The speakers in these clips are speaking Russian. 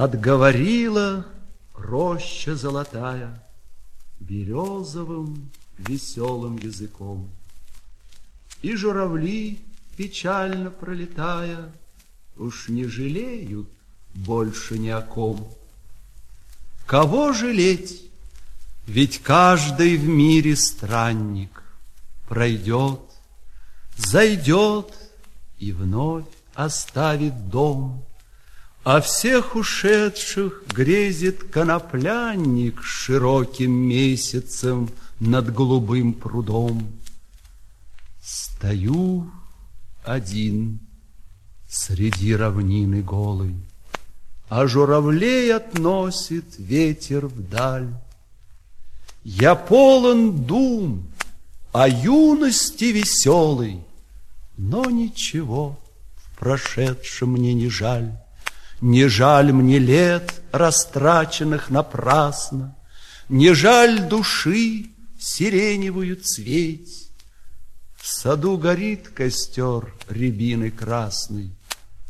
Отговорила роща золотая Березовым веселым языком. И журавли, печально пролетая, Уж не жалеют больше ни о ком. Кого жалеть? Ведь каждый в мире странник Пройдет, зайдет и вновь оставит дом. А всех ушедших грезит коноплянник Широким месяцем над голубым прудом. Стою один среди равнины голой, А журавлей относит ветер вдаль. Я полон дум о юности веселой, Но ничего в прошедшем мне не жаль. Не жаль мне лет, растраченных напрасно, Не жаль души сиреневую цветь. В саду горит костер рябины красный,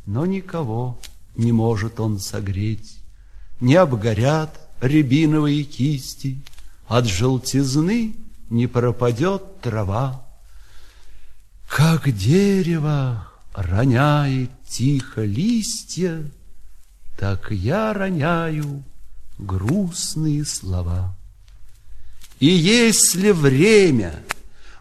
Но никого не может он согреть. Не обгорят рябиновые кисти, От желтизны не пропадет трава. Как дерево роняет тихо листья, так я роняю грустные слова. И если время,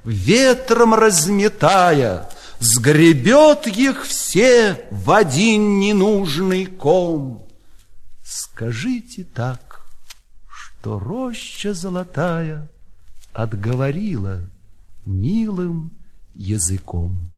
ветром разметая, Сгребет их все в один ненужный ком, Скажите так, что роща золотая Отговорила милым языком.